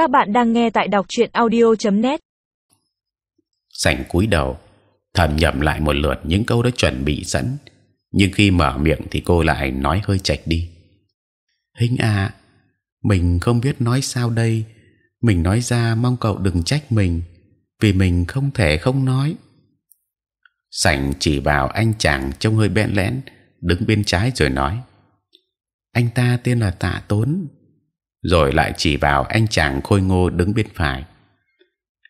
Các bạn đang nghe tại đọc truyện audio.net. Sảnh cúi đầu, thầm nhẩm lại một lượt những câu đã chuẩn bị sẵn, nhưng khi mở miệng thì cô lại nói hơi chạch đi. Hình à, mình không biết nói sao đây. Mình nói ra mong cậu đừng trách mình, vì mình không thể không nói. Sảnh chỉ vào anh chàng trông hơi bẽn lẽn đứng bên trái rồi nói: anh ta tên là Tạ Tốn, rồi lại chỉ vào anh chàng khôi ngô đứng bên phải.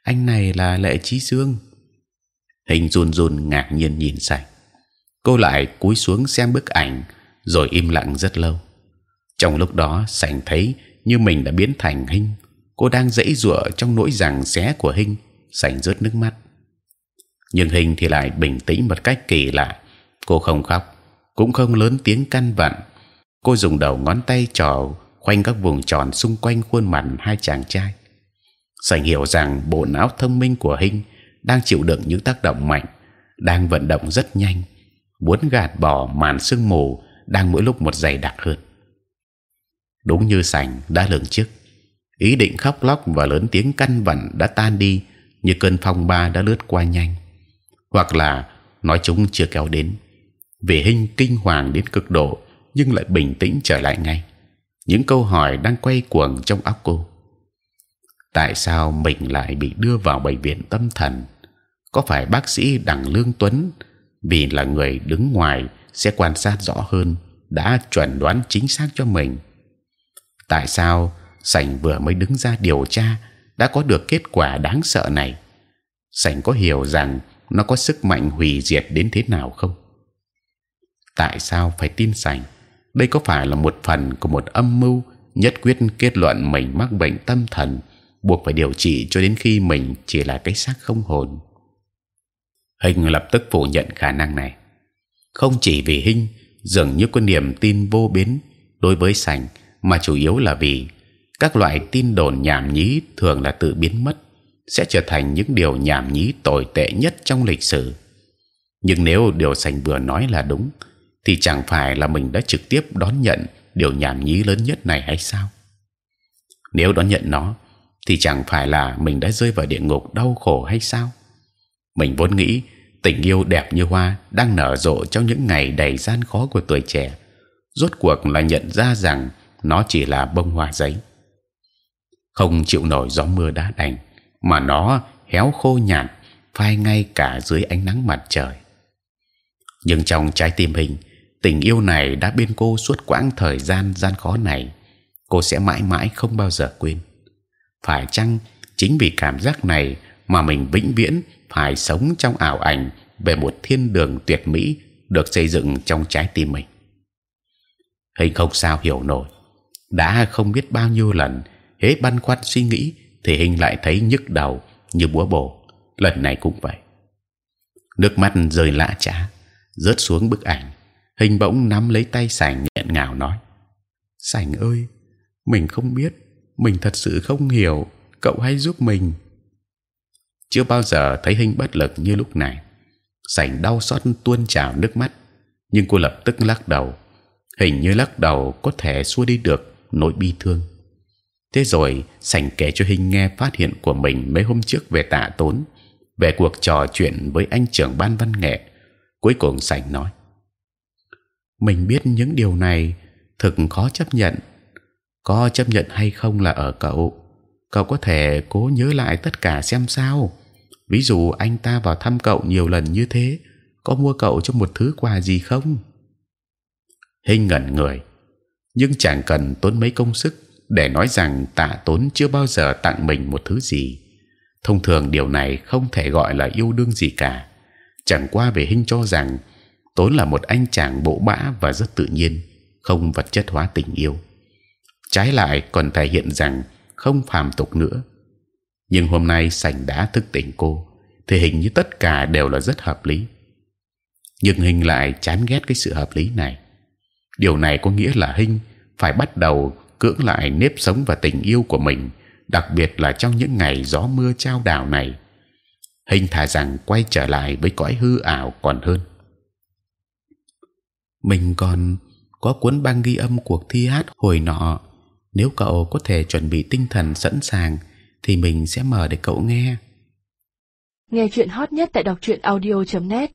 Anh này là Lệ trí Dương. Hình run run ngạc nhiên nhìn sạch. Cô lại cúi xuống xem bức ảnh, rồi im lặng rất lâu. Trong lúc đó, sành thấy như mình đã biến thành hình. Cô đang dãy rủa trong nỗi rằng xé của hình, sành rớt nước mắt. Nhưng hình thì lại bình tĩnh một cách kỳ lạ. Cô không khóc, cũng không lớn tiếng căn vặn cô dùng đầu ngón tay trò khoanh các vùng tròn xung quanh khuôn mặt hai chàng trai. Sành hiểu rằng bộ não thông minh của Hinh đang chịu đựng những tác động mạnh, đang vận động rất nhanh, muốn gạt bỏ màn sương mù đang mỗi lúc một dày đặc hơn. Đúng như sành đã lường trước, ý định khóc lóc và lớn tiếng căn vặn đã tan đi như cơn phong ba đã lướt qua nhanh, hoặc là nói chúng chưa kéo đến. Vì Hinh kinh hoàng đến cực độ nhưng lại bình tĩnh trở lại ngay. Những câu hỏi đang quay cuồng trong óc cô. Tại sao mình lại bị đưa vào bệnh viện tâm thần? Có phải bác sĩ đặng lương tuấn, vì là người đứng ngoài, sẽ quan sát rõ hơn, đã chuẩn đoán chính xác cho mình? Tại sao sành vừa mới đứng ra điều tra đã có được kết quả đáng sợ này? sành có hiểu rằng nó có sức mạnh hủy diệt đến thế nào không? Tại sao phải tin sành? Đây có phải là một phần của một âm mưu nhất quyết kết luận mình mắc bệnh tâm thần, buộc phải điều trị cho đến khi mình chỉ là cái xác không hồn? Hình lập tức phủ nhận khả năng này. Không chỉ vì hình dường như có niềm tin vô biến đối với sành mà chủ yếu là vì các loại tin đồn nhảm nhí thường là tự biến mất, sẽ trở thành những điều nhảm nhí tồi tệ nhất trong lịch sử. Nhưng nếu điều sành vừa nói là đúng thì chẳng phải là mình đã trực tiếp đón nhận điều nhảm nhí lớn nhất này hay sao? Nếu đón nhận nó, thì chẳng phải là mình đã rơi vào địa ngục đau khổ hay sao? Mình vốn nghĩ tình yêu đẹp như hoa đang nở rộ trong những ngày đầy gian khó của tuổi trẻ, rốt cuộc là nhận ra rằng nó chỉ là bông hoa giấy, không chịu nổi gió mưa đá đành, mà nó héo khô nhạt, phai ngay cả dưới ánh nắng mặt trời. Nhưng trong trái tim hình tình yêu này đã bên cô suốt quãng thời gian gian khó này, cô sẽ mãi mãi không bao giờ quên. Phải chăng chính vì cảm giác này mà mình vĩnh viễn phải sống trong ảo ảnh về một thiên đường tuyệt mỹ được xây dựng trong trái tim mình? Hình không sao hiểu nổi. Đã không biết bao nhiêu lần, hễ băn khoăn suy nghĩ thì hình lại thấy nhức đầu như búa bổ. Lần này cũng vậy. Nước mắt rơi lạ chả rớt xuống bức ảnh hình bỗng nắm lấy tay Sảnh nghẹn ngào nói Sảnh ơi, mình không biết, mình thật sự không hiểu, cậu hãy giúp mình. Chưa bao giờ thấy hình bất lực như lúc này. Sảnh đau xót tuôn trào nước mắt, nhưng cô lập tức lắc đầu. Hình như lắc đầu có thể xua đi được nỗi bi thương. Thế rồi Sảnh kể cho hình nghe phát hiện của mình mấy hôm trước về tạ tốn, về cuộc trò chuyện với anh trưởng ban văn nghệ. Cuối cùng Sảnh nói mình biết những điều này, thực khó chấp nhận. Có chấp nhận hay không là ở cậu. Cậu có thể cố nhớ lại tất cả xem sao. Ví dụ anh ta vào thăm cậu nhiều lần như thế, có mua cậu cho một thứ quà gì không? Hình ngẩn người. Nhưng chẳng cần tốn mấy công sức để nói rằng tạ tốn chưa bao giờ tặng mình một thứ gì. Thông thường điều này không thể gọi là yêu đương gì cả. Chẳng qua về hình cho rằng tốn là một anh chàng bộ bã và rất tự nhiên, không vật chất hóa tình yêu. Trái lại còn thể hiện rằng không phàm tục nữa. Nhưng hôm nay sành đã thức tỉnh cô thì hình như tất cả đều là rất hợp lý. Nhưng hình lại chán ghét cái sự hợp lý này. Điều này có nghĩa là hình phải bắt đầu cưỡng lại nếp sống và tình yêu của mình, đặc biệt là trong những ngày gió mưa trao đảo này. Hình thà rằng quay trở lại với cõi hư ảo còn hơn mình còn có cuốn băng ghi âm cuộc thi hát hồi nọ. Nếu cậu có thể chuẩn bị tinh thần sẵn sàng, thì mình sẽ mở để cậu nghe. Nghe chuyện hot nhất tại đọc truyện audio.net